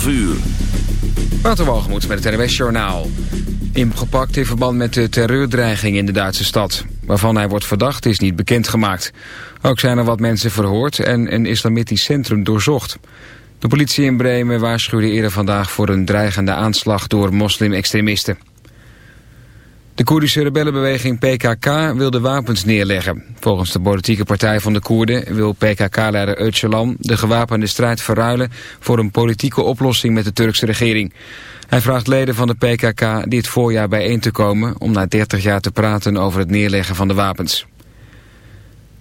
12 uur. Met het NWS Journaal. Ingepakt in verband met de terreurdreiging in de Duitse stad. Waarvan hij wordt verdacht is niet bekendgemaakt. Ook zijn er wat mensen verhoord en een islamitisch centrum doorzocht. De politie in Bremen waarschuwde eerder vandaag voor een dreigende aanslag door moslim-extremisten. De Koerdische rebellenbeweging PKK wil de wapens neerleggen. Volgens de politieke partij van de Koerden wil PKK-leider Öcalan de gewapende strijd verruilen voor een politieke oplossing met de Turkse regering. Hij vraagt leden van de PKK dit voorjaar bijeen te komen om na 30 jaar te praten over het neerleggen van de wapens.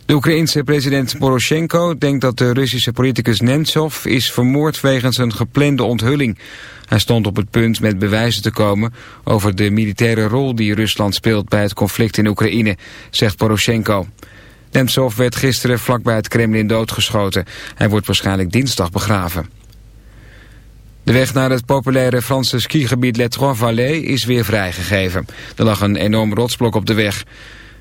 De Oekraïense president Poroshenko denkt dat de Russische politicus Nemtsov is vermoord wegens een geplande onthulling. Hij stond op het punt met bewijzen te komen over de militaire rol die Rusland speelt bij het conflict in Oekraïne, zegt Poroshenko. Nemtsov werd gisteren vlakbij het Kremlin doodgeschoten. Hij wordt waarschijnlijk dinsdag begraven. De weg naar het populaire Franse skigebied Les Trois-Vallées is weer vrijgegeven. Er lag een enorm rotsblok op de weg.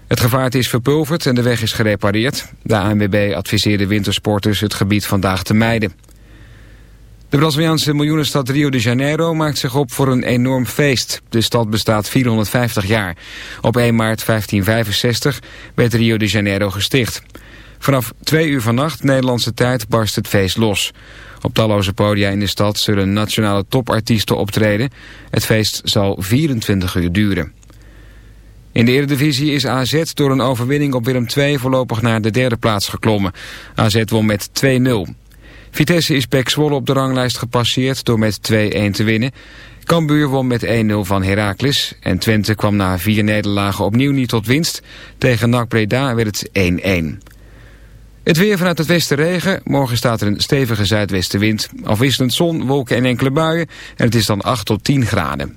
Het gevaarte is verpulverd en de weg is gerepareerd. De ANWB adviseerde wintersporters het gebied vandaag te mijden. De Braziliaanse miljoenenstad Rio de Janeiro maakt zich op voor een enorm feest. De stad bestaat 450 jaar. Op 1 maart 1565 werd Rio de Janeiro gesticht. Vanaf twee uur vannacht Nederlandse tijd barst het feest los. Op talloze podia in de stad zullen nationale topartiesten optreden. Het feest zal 24 uur duren. In de Eredivisie is AZ door een overwinning op Willem II voorlopig naar de derde plaats geklommen. AZ won met 2-0. Vitesse is Pek Zwolle op de ranglijst gepasseerd door met 2-1 te winnen. Cambuur won met 1-0 van Heracles. En Twente kwam na vier nederlagen opnieuw niet tot winst. Tegen NAC Breda werd het 1-1. Het weer vanuit het westen regen. Morgen staat er een stevige zuidwestenwind. Afwisselend zon, wolken en enkele buien. En het is dan 8 tot 10 graden.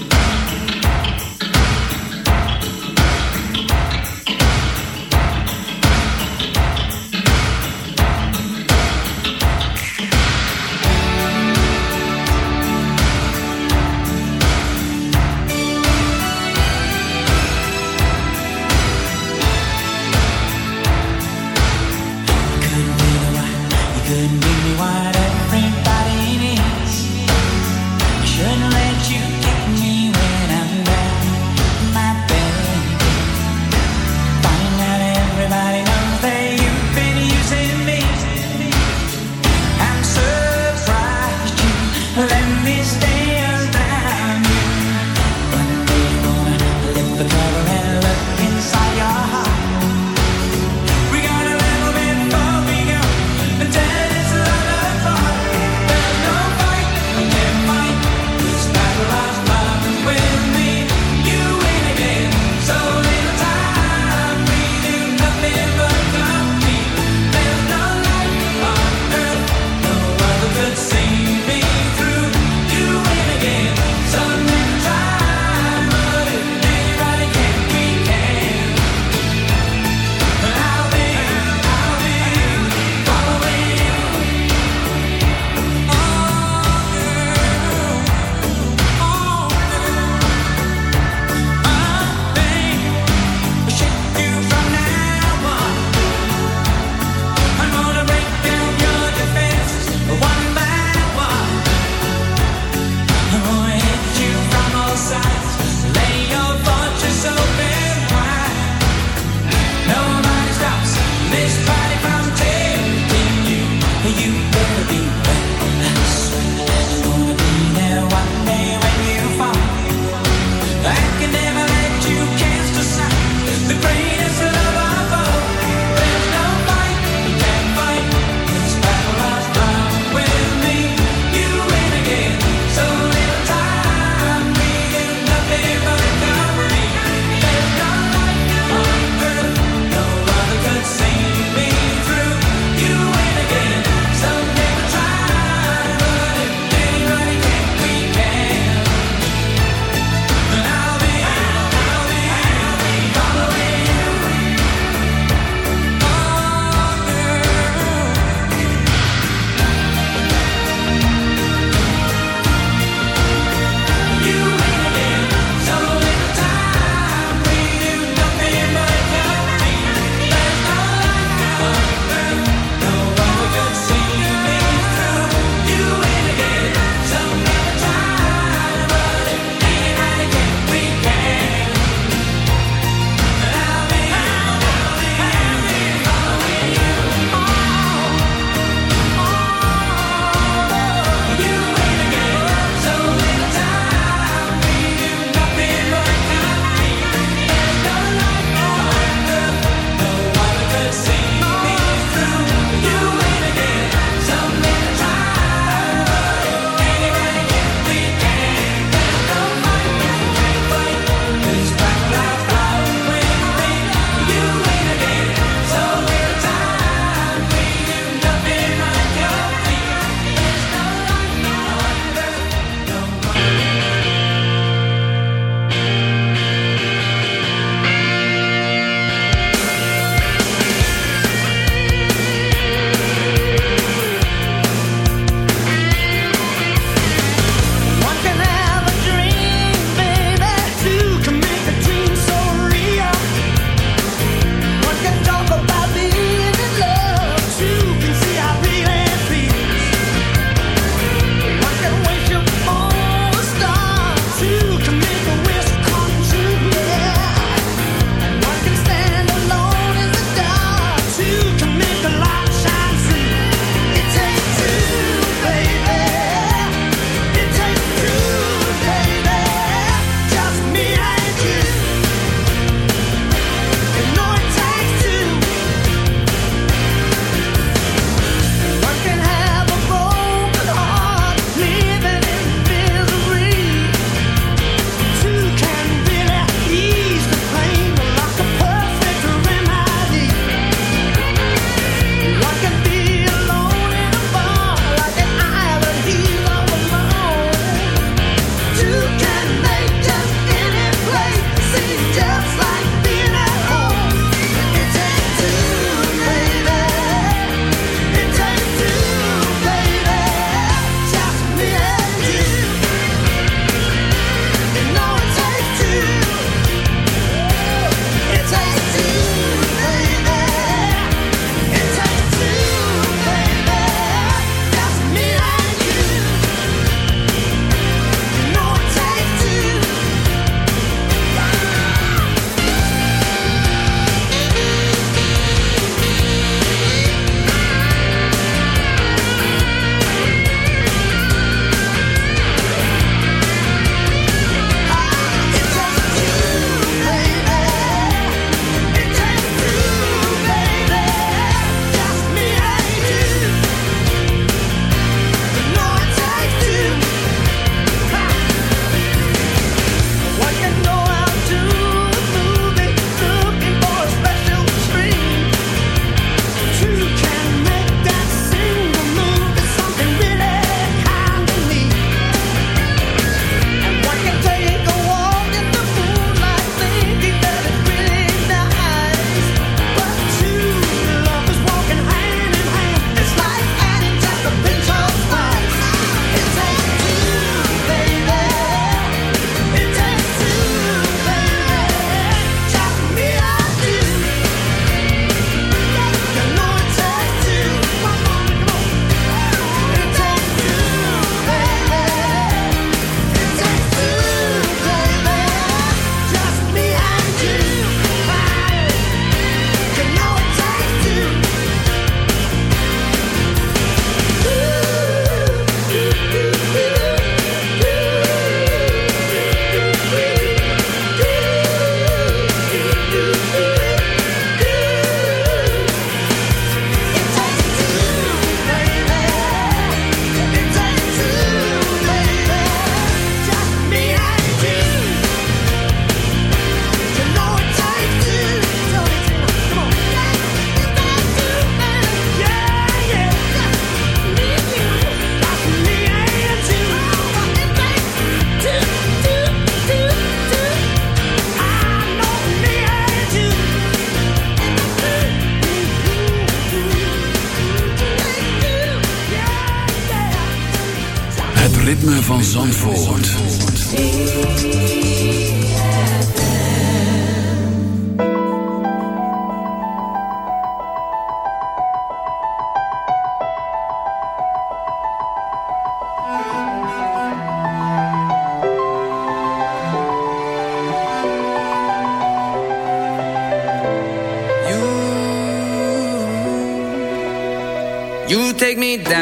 take me down.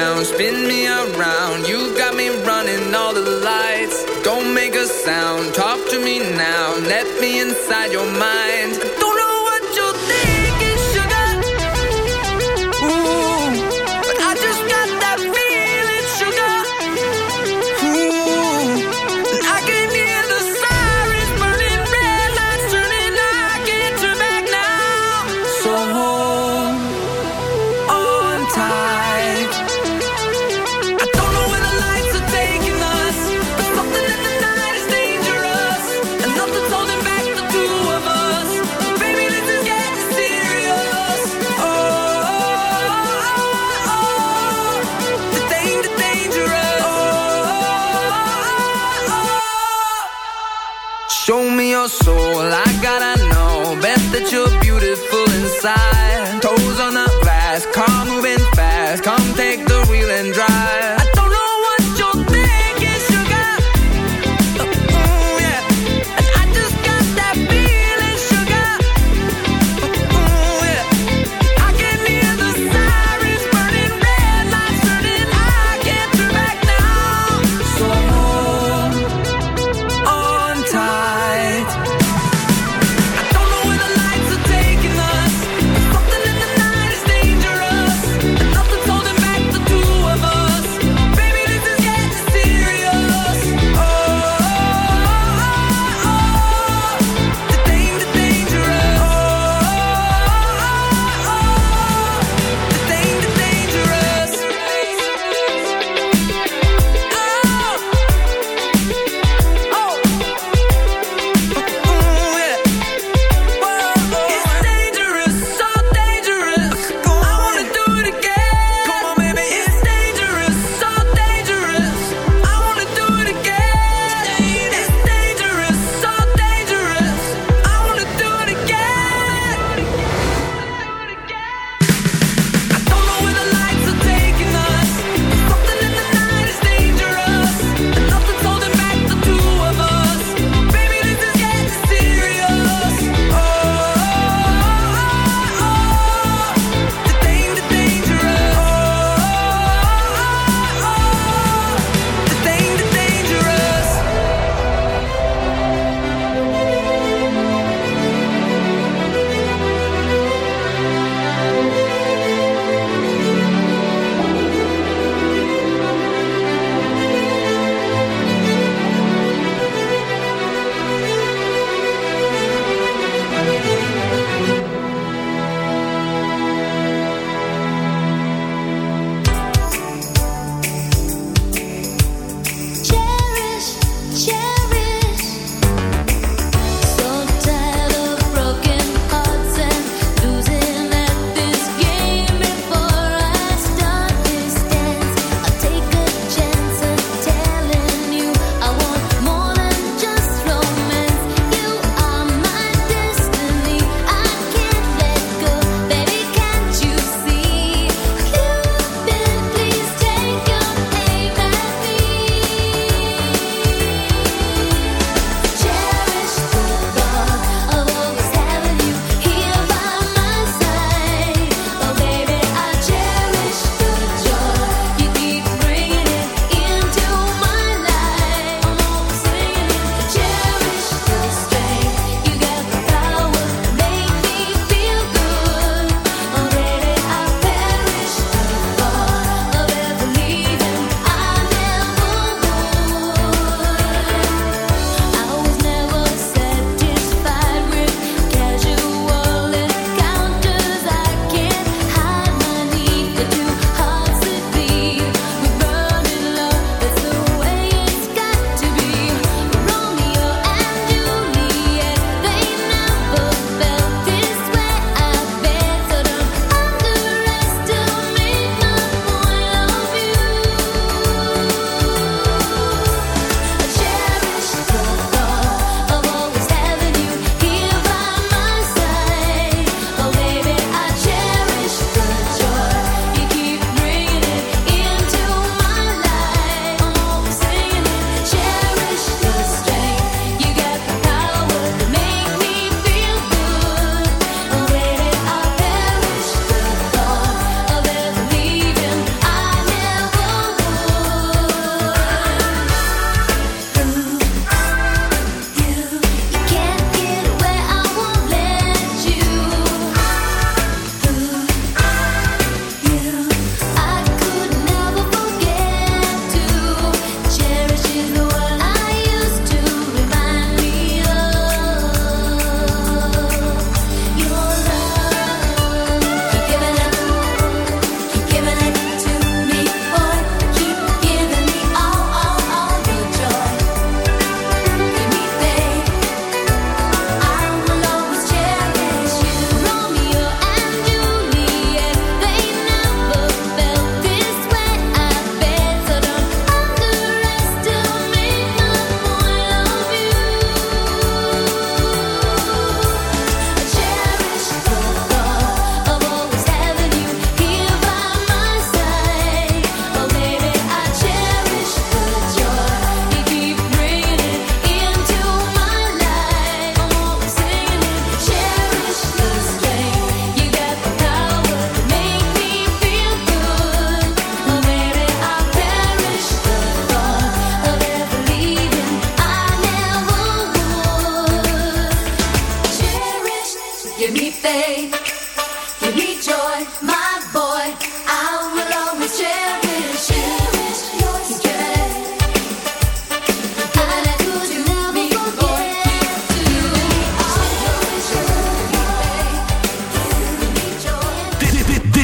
your soul. I gotta know, best that you're beautiful inside.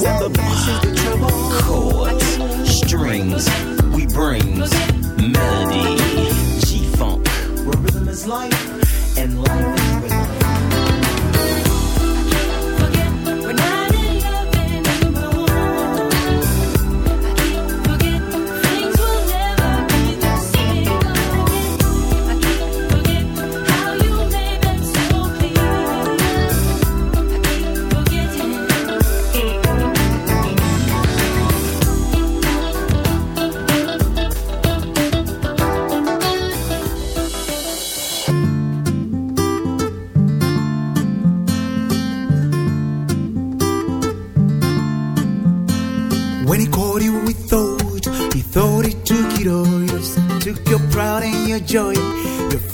Bass and the bass is the treble. Chords, strings, we bring melody. G-Funk, where rhythm is life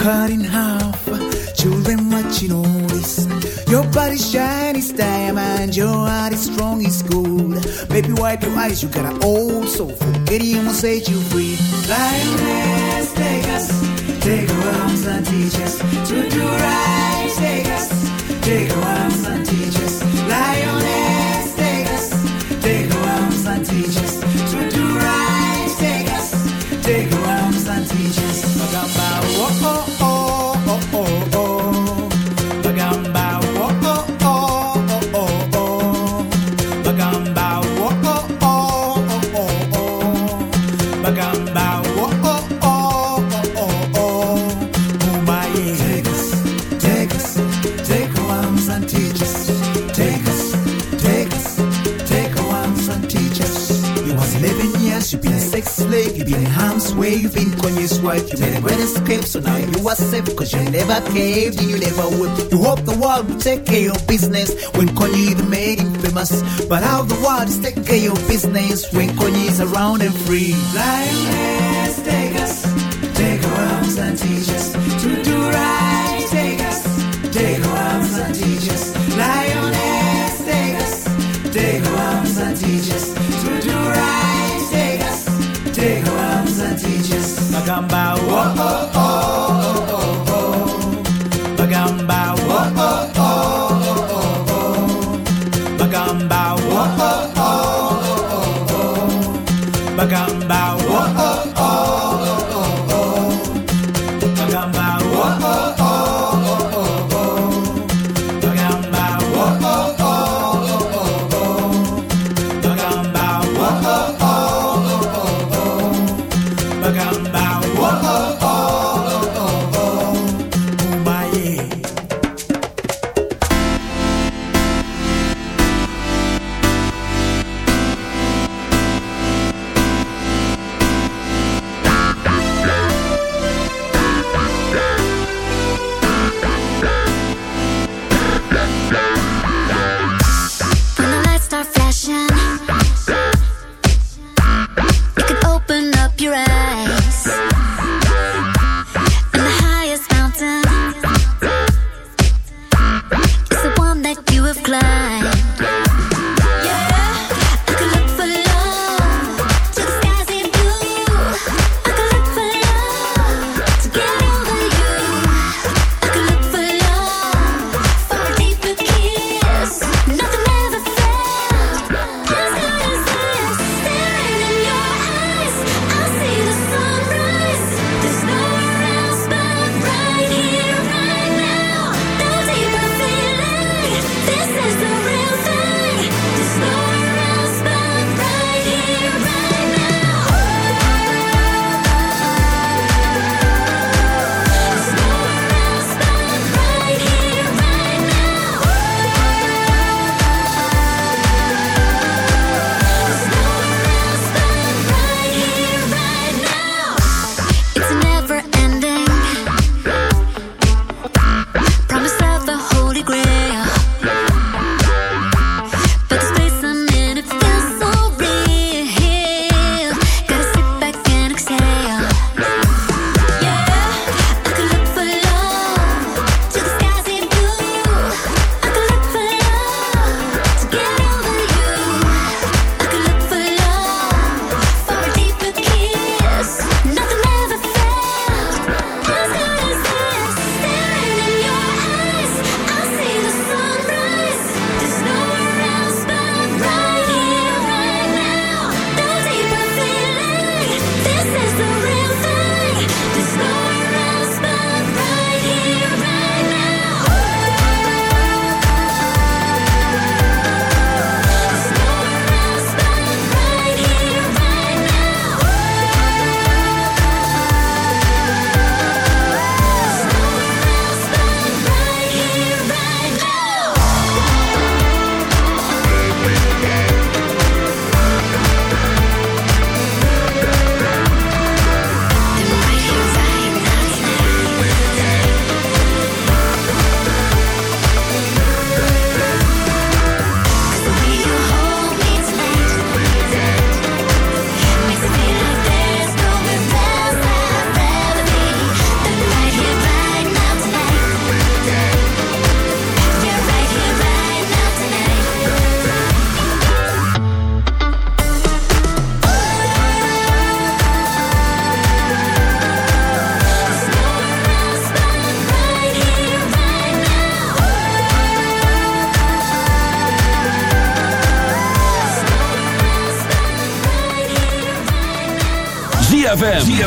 cut in half, children watching all this. Your body's shiny as diamond, your heart is strong as gold. Baby, wipe your eyes, you got an old soul. Forget him will set you free. Lioness, take us, take our arms and teach us to do right. Take us, take our arms and teach us. right. You made a great escape, so now you are safe. Cause you never caved and you never would. You hope the world will take care of business when Kanye the made him famous. But how the world is taking care of business when Kanye is around and free. Life has take us, take our arms and teach us.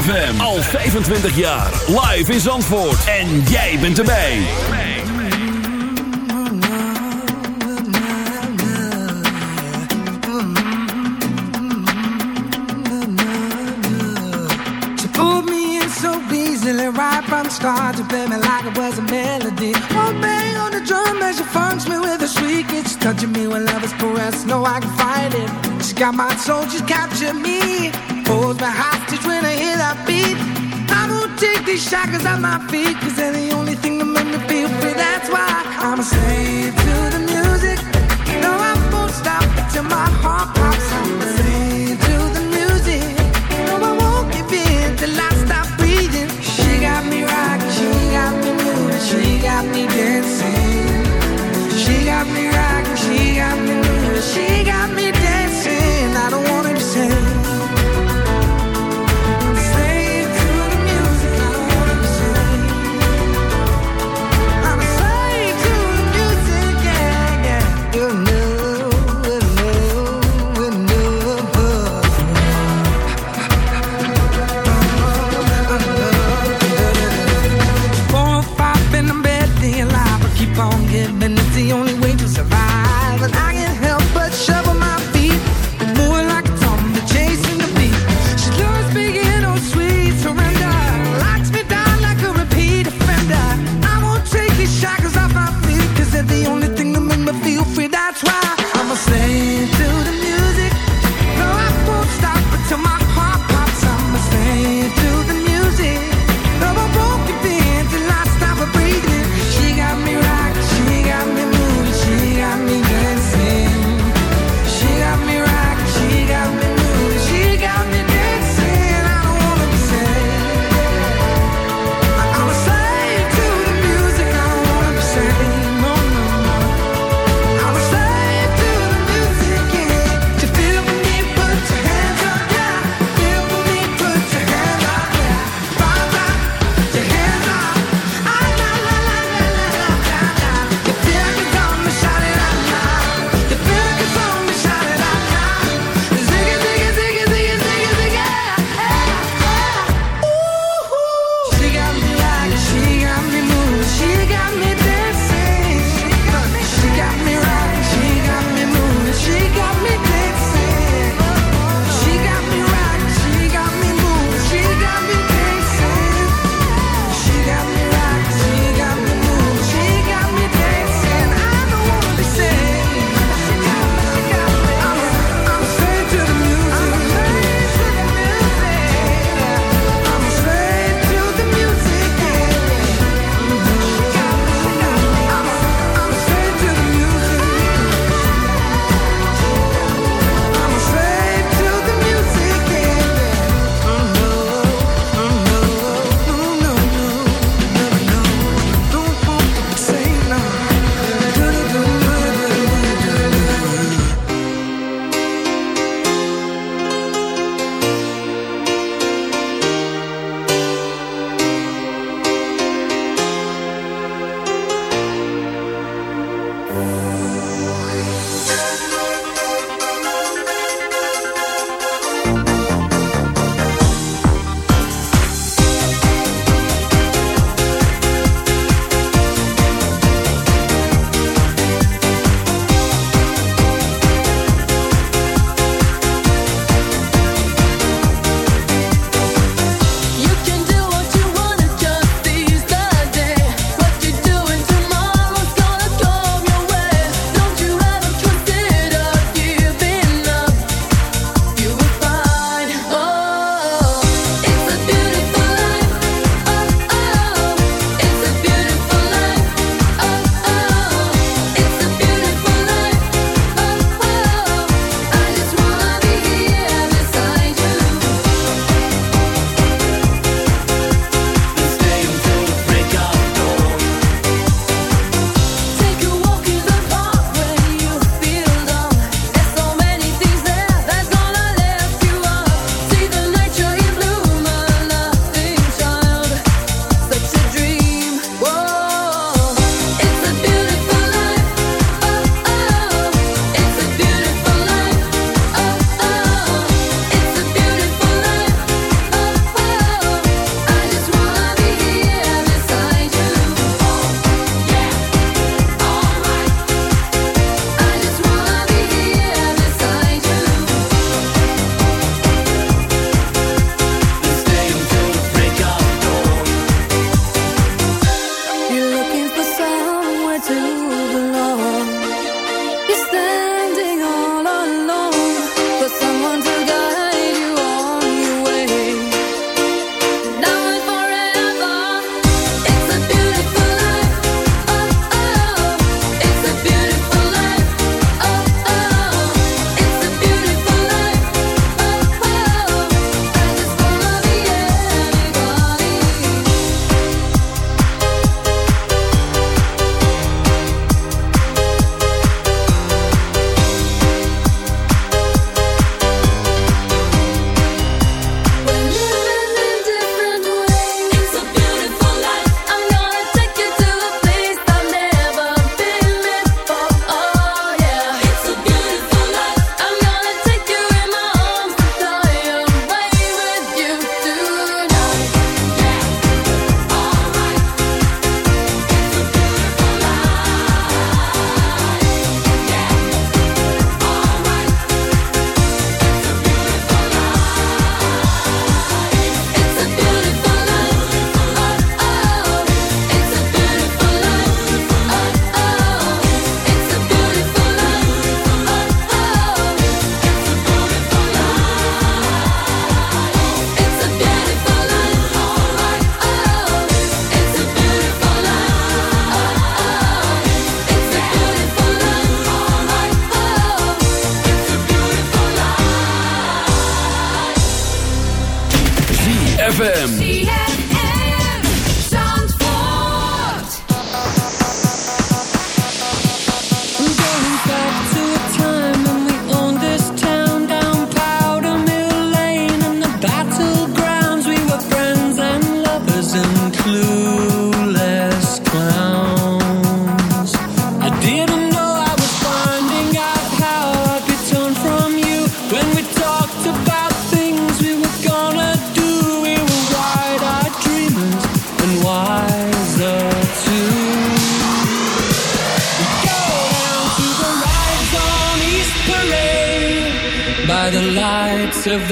ZFM. Al 25 jaar. Live in Zandvoort. En jij bent erbij. She pulled me in so easily right from the start. She played me like it was a melody. One bang on the drum as she funks me with a shriek. It's touching me when love is pressed No, I can fight it. She got my soul. She's captured me. holds me hostage when I hear that beat. I won't take these shackles off my feet, cause they're the only thing that make me feel free. That's why I'm a slave to the music. No, I won't stop till my heart